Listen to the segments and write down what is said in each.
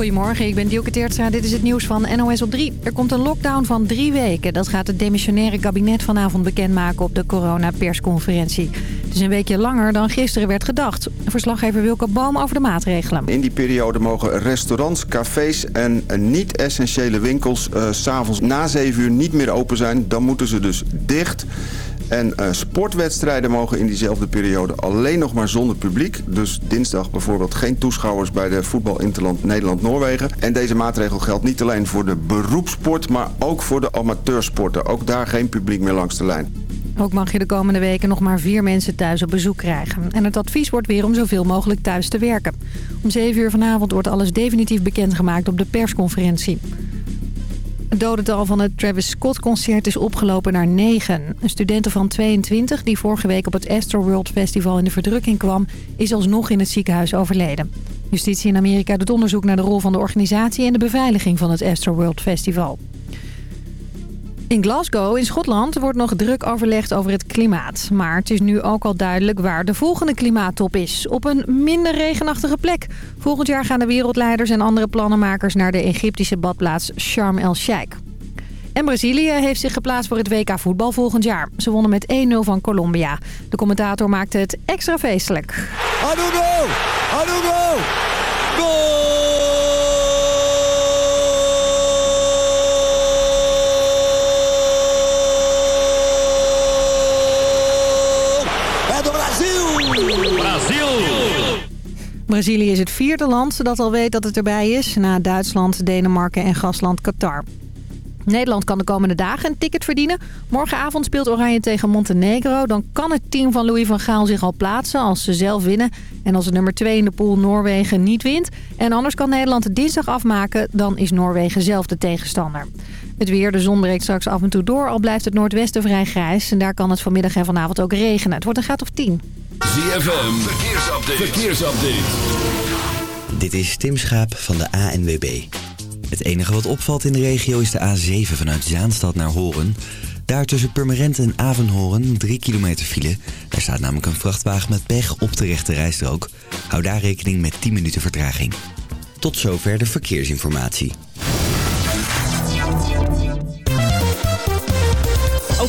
Goedemorgen, ik ben Dielke Teertstra. Dit is het nieuws van NOS op 3. Er komt een lockdown van drie weken. Dat gaat het demissionaire kabinet vanavond bekendmaken op de coronapersconferentie. Het is een weekje langer dan gisteren werd gedacht. Verslaggever Wilke Boom over de maatregelen. In die periode mogen restaurants, cafés en niet-essentiële winkels... Uh, s'avonds na 7 uur niet meer open zijn. Dan moeten ze dus dicht... En uh, sportwedstrijden mogen in diezelfde periode alleen nog maar zonder publiek. Dus dinsdag bijvoorbeeld geen toeschouwers bij de voetbal Interland Nederland-Noorwegen. En deze maatregel geldt niet alleen voor de beroepssport, maar ook voor de amateursporten. Ook daar geen publiek meer langs de lijn. Ook mag je de komende weken nog maar vier mensen thuis op bezoek krijgen. En het advies wordt weer om zoveel mogelijk thuis te werken. Om 7 uur vanavond wordt alles definitief bekendgemaakt op de persconferentie. Het dodental van het Travis Scott-concert is opgelopen naar 9. Een studente van 22 die vorige week op het Astroworld Festival in de verdrukking kwam... is alsnog in het ziekenhuis overleden. Justitie in Amerika doet onderzoek naar de rol van de organisatie... en de beveiliging van het Astroworld Festival. In Glasgow in Schotland wordt nog druk overlegd over het klimaat. Maar het is nu ook al duidelijk waar de volgende klimaattop is. Op een minder regenachtige plek. Volgend jaar gaan de wereldleiders en andere plannenmakers... naar de Egyptische badplaats Sharm el-Sheikh. En Brazilië heeft zich geplaatst voor het WK voetbal volgend jaar. Ze wonnen met 1-0 van Colombia. De commentator maakte het extra feestelijk. Anugo! Anugo! Brazilië is het vierde land dat al weet dat het erbij is... na Duitsland, Denemarken en gastland Qatar. Nederland kan de komende dagen een ticket verdienen. Morgenavond speelt Oranje tegen Montenegro. Dan kan het team van Louis van Gaal zich al plaatsen als ze zelf winnen. En als het nummer 2 in de pool Noorwegen niet wint. En anders kan Nederland het dinsdag afmaken. Dan is Noorwegen zelf de tegenstander. Het weer, de zon breekt straks af en toe door. Al blijft het noordwesten vrij grijs. En daar kan het vanmiddag en vanavond ook regenen. Het wordt een graad of 10. ZFM, verkeersupdate. verkeersupdate. Dit is Tim Schaap van de ANWB. Het enige wat opvalt in de regio is de A7 vanuit Zaanstad naar Horen. Daar tussen Purmerend en Avenhoorn 3 kilometer file. Daar staat namelijk een vrachtwagen met pech op de rechte rijstrook. Hou daar rekening met 10 minuten vertraging. Tot zover de verkeersinformatie.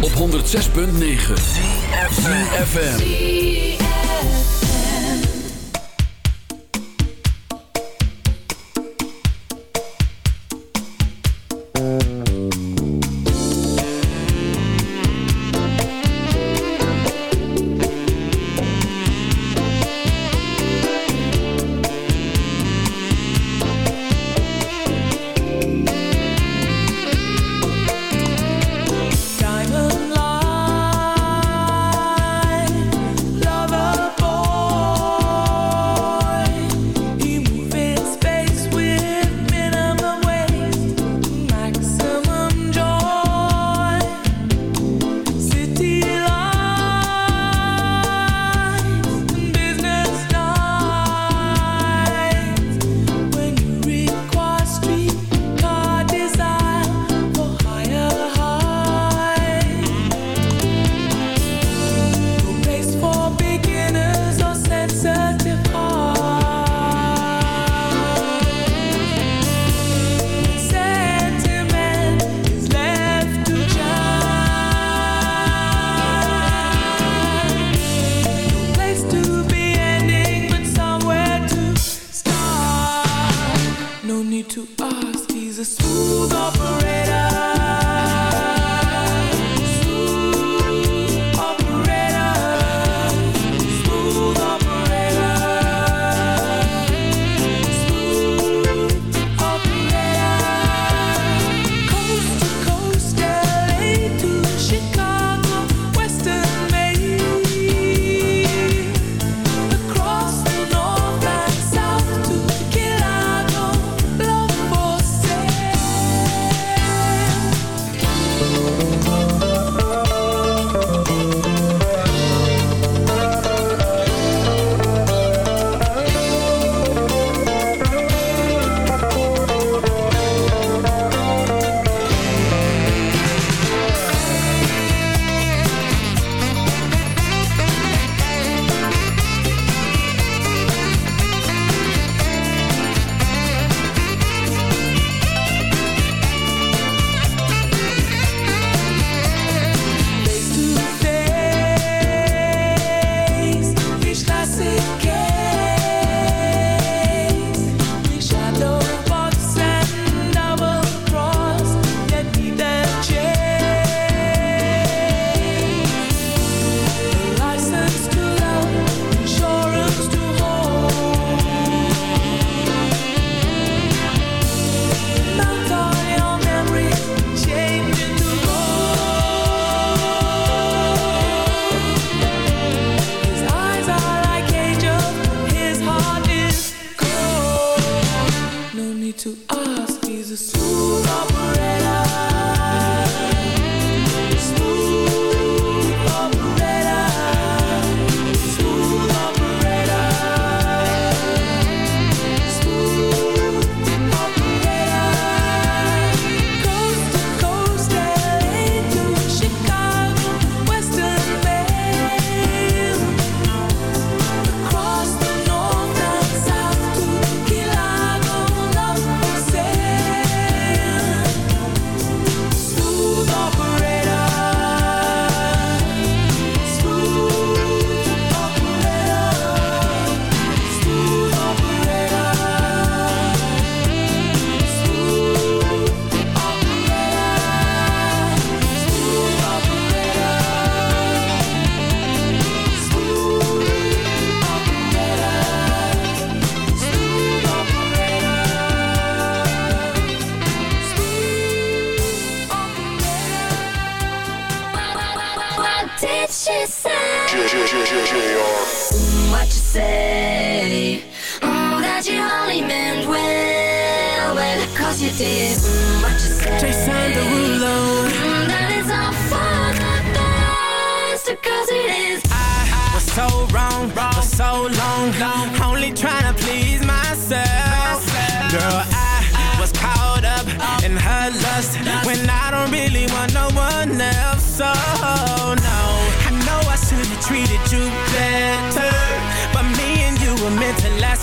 Op 106.9 ZFM.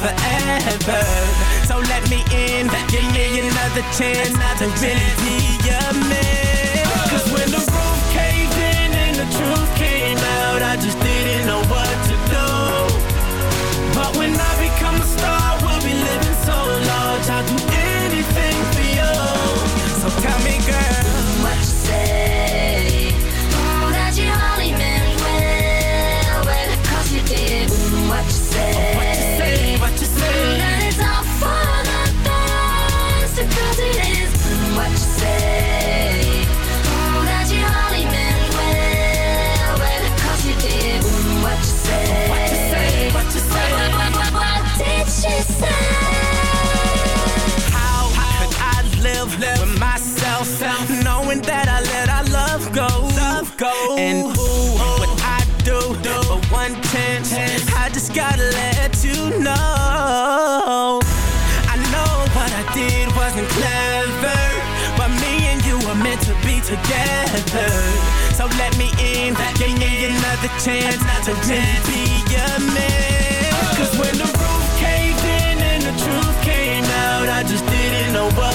last forever. So let me in, give me another chance another to really be a man. Cause when the roof caved in and the truth came out, I just didn't know what to do. But when I become a star, gotta let you know I know what I did wasn't clever But me and you were meant to be together So let me in, give me, in. another chance another To really be your man. Cause when the roof caved in and the truth came out I just didn't know what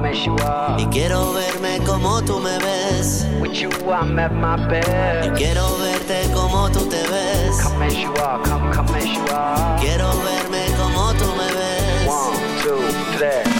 mess you up. Y quiero verme como tú me ves. With you I'm at my best. Y quiero verte como tú te ves. Come mess you up, come, come mess you up. Quiero verme como tú me ves. One, two, three.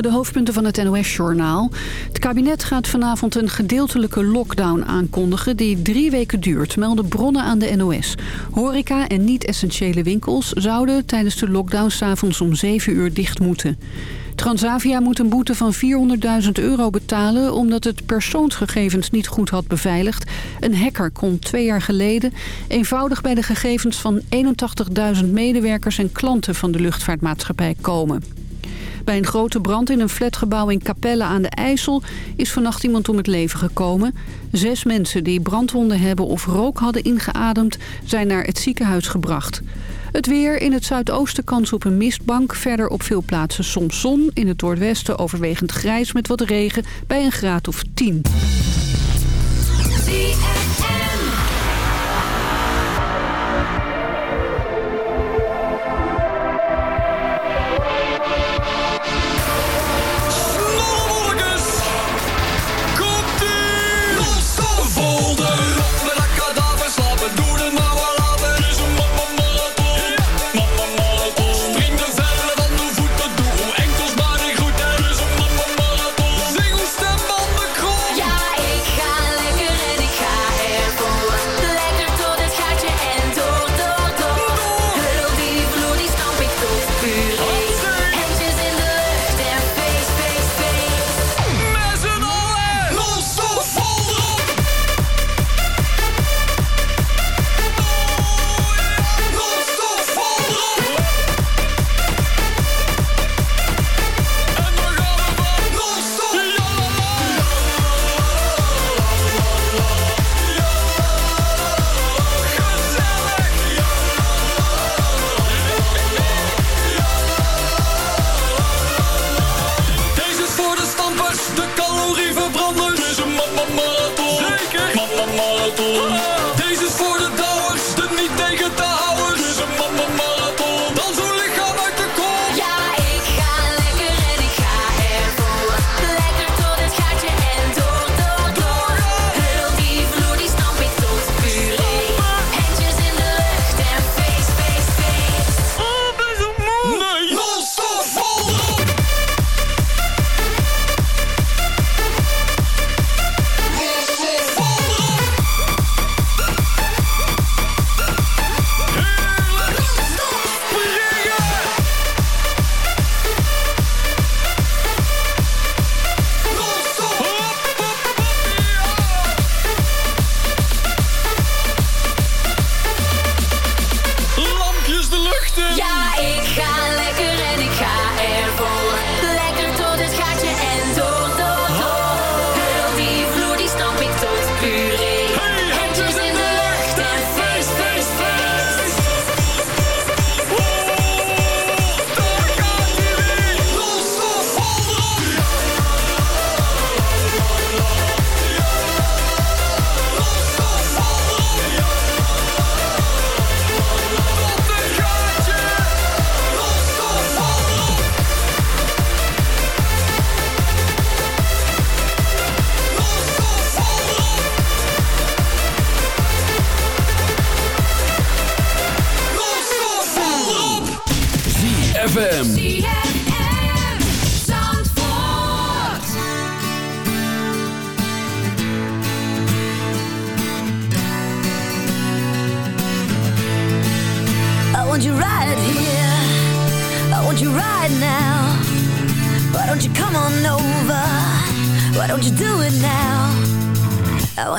De hoofdpunten van het NOS-journaal. Het kabinet gaat vanavond een gedeeltelijke lockdown aankondigen... die drie weken duurt, melden bronnen aan de NOS. Horeca en niet-essentiële winkels zouden tijdens de lockdown... s'avonds om 7 uur dicht moeten. Transavia moet een boete van 400.000 euro betalen... omdat het persoonsgegevens niet goed had beveiligd. Een hacker kon twee jaar geleden eenvoudig bij de gegevens van 81.000 medewerkers en klanten van de luchtvaartmaatschappij komen. Bij een grote brand in een flatgebouw in Capelle aan de IJssel is vannacht iemand om het leven gekomen. Zes mensen die brandwonden hebben of rook hadden ingeademd zijn naar het ziekenhuis gebracht. Het weer in het zuidoosten kans op een mistbank. Verder op veel plaatsen soms zon. In het noordwesten overwegend grijs met wat regen bij een graad of 10.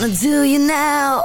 wanna do you now.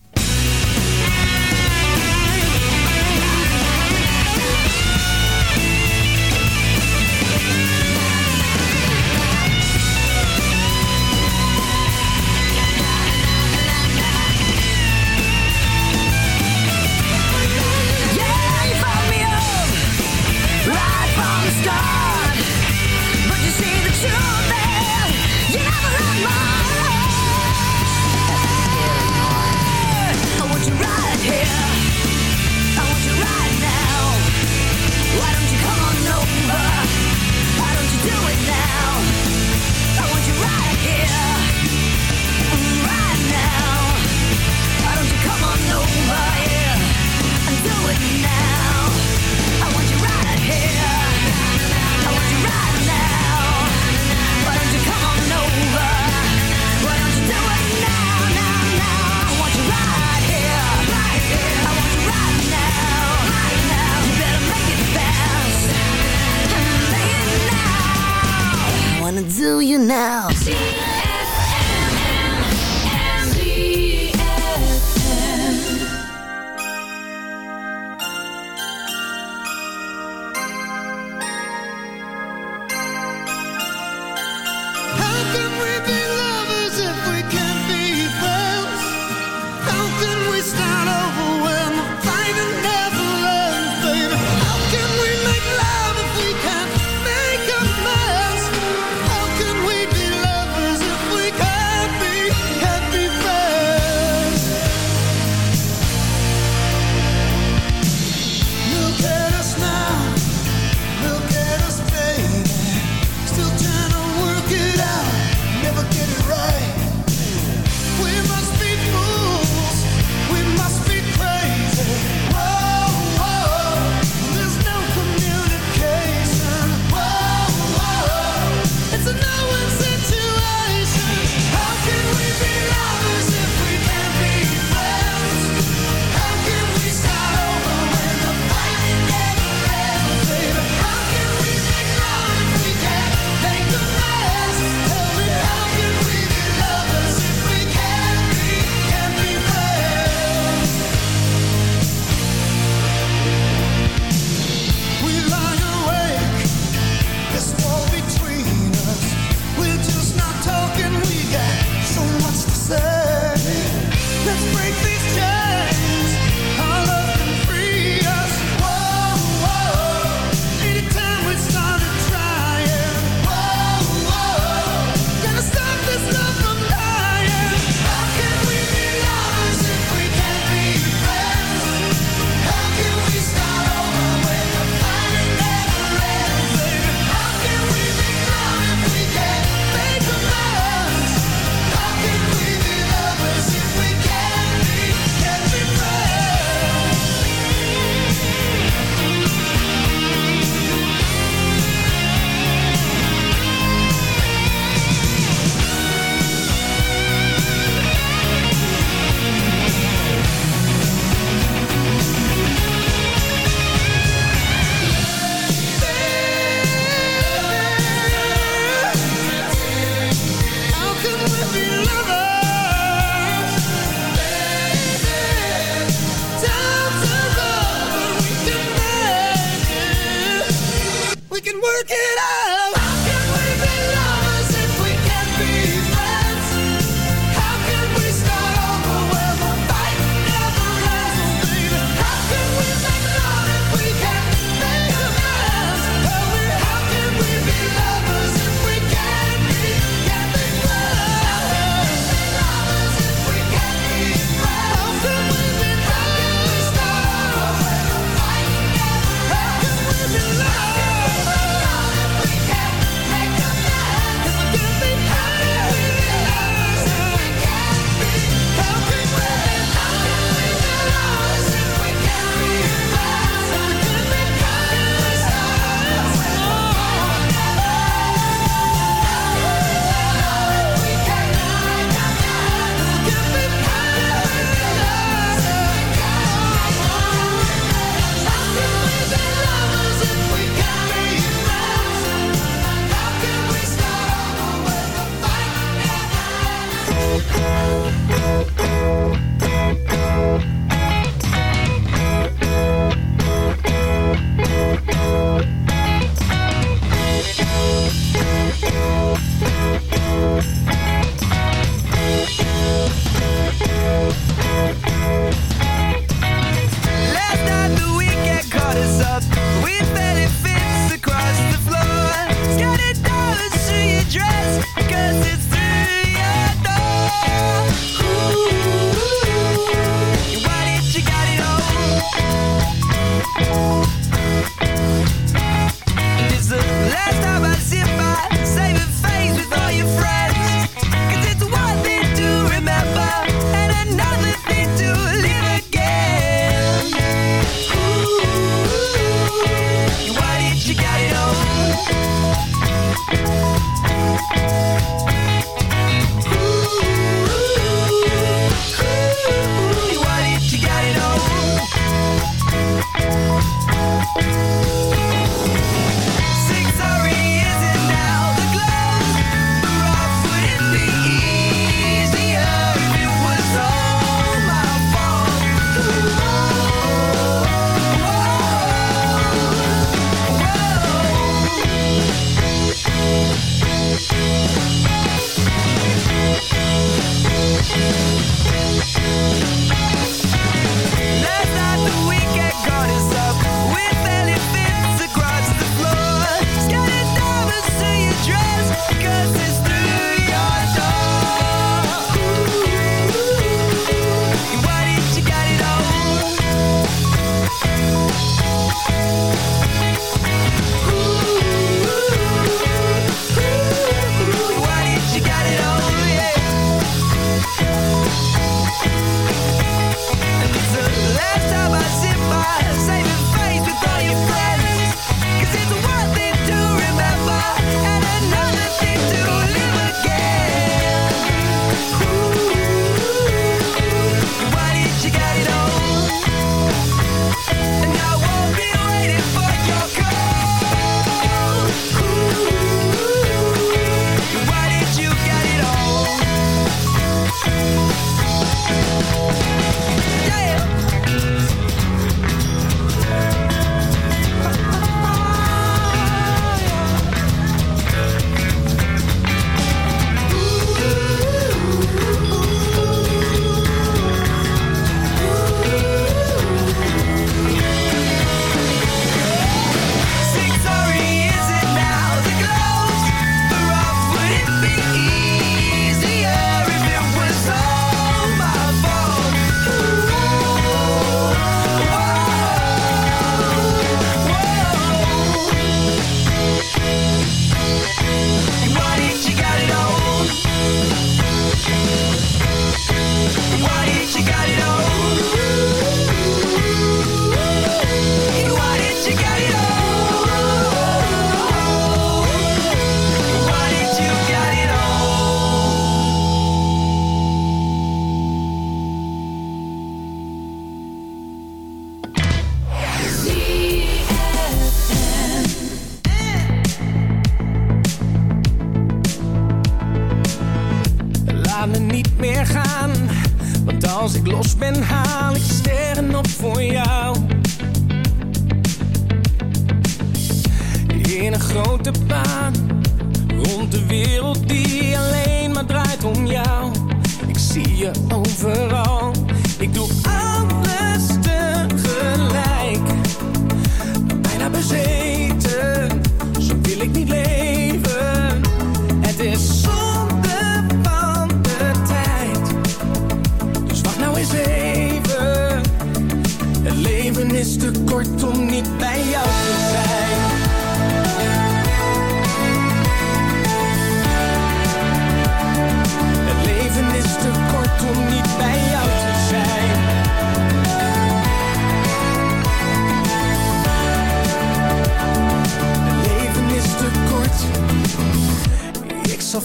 Do you now.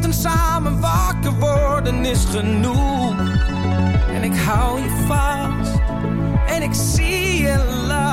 Ochtends samen wakker worden is genoeg. En ik hou je vast en ik zie je lach.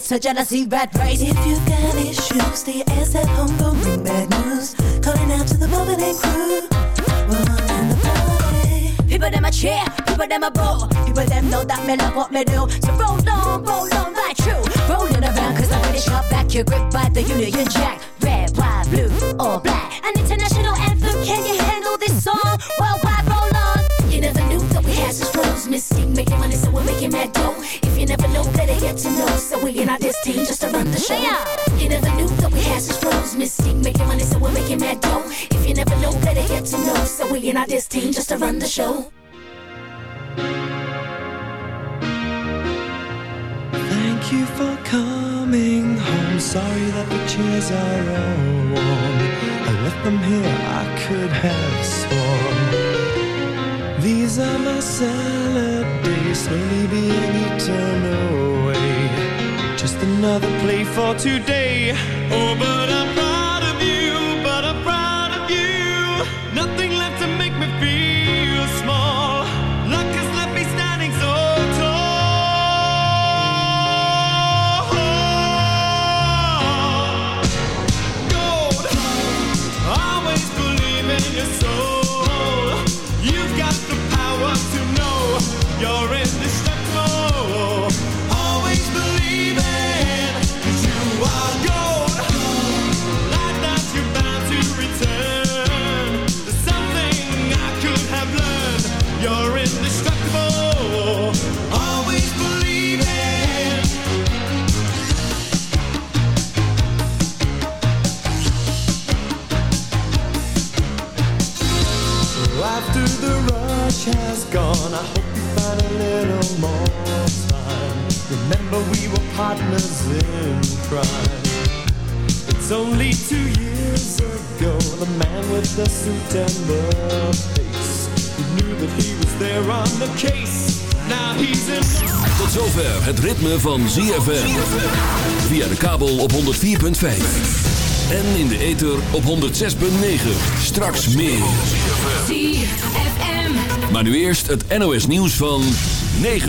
It's a jealousy rat race. If you've got issues, stay your ass at home. Don't bring bad news. Calling out to the moment and crew. We're running the party. People them a cheer, people them a boo. People them know that me love what me do. So roll on, roll on like true. Rolling around cause I'm British up back. You're gripped by the Union Jack. Red, white, blue, or black. An international anthem, can you handle this song? Worldwide, roll on. You never knew that we had such flows. Mystique making money, so we're making mad dough. If you never know, better get to know. We in our this team just to run the show. You never knew that we had such flows. Mystique making money, so we're making mad dough. If you never know, better get to know. So we in our this team just to run the show. Thank you for coming home. Sorry that the chairs are all warm. I left them here, I could have sworn. These are my salad days, slowly being eaten away. Another play for today. Oh, but I'm proud of you, but I'm proud of you. Nothing left to make me feel small. Luck has left me standing so tall. Gold, always believe in your soul. You've got the power to know you're indestructible. Remember we were partners in crime. It's only two years ago, the man with the suit and the face. Who knew that he was there on the case. Now he's in. Tot zover het ritme van ZFM. Via de kabel op 104.5. En in de ether op 106.9. Straks meer. ZFM. Maar nu eerst het NOS nieuws van 9 uur.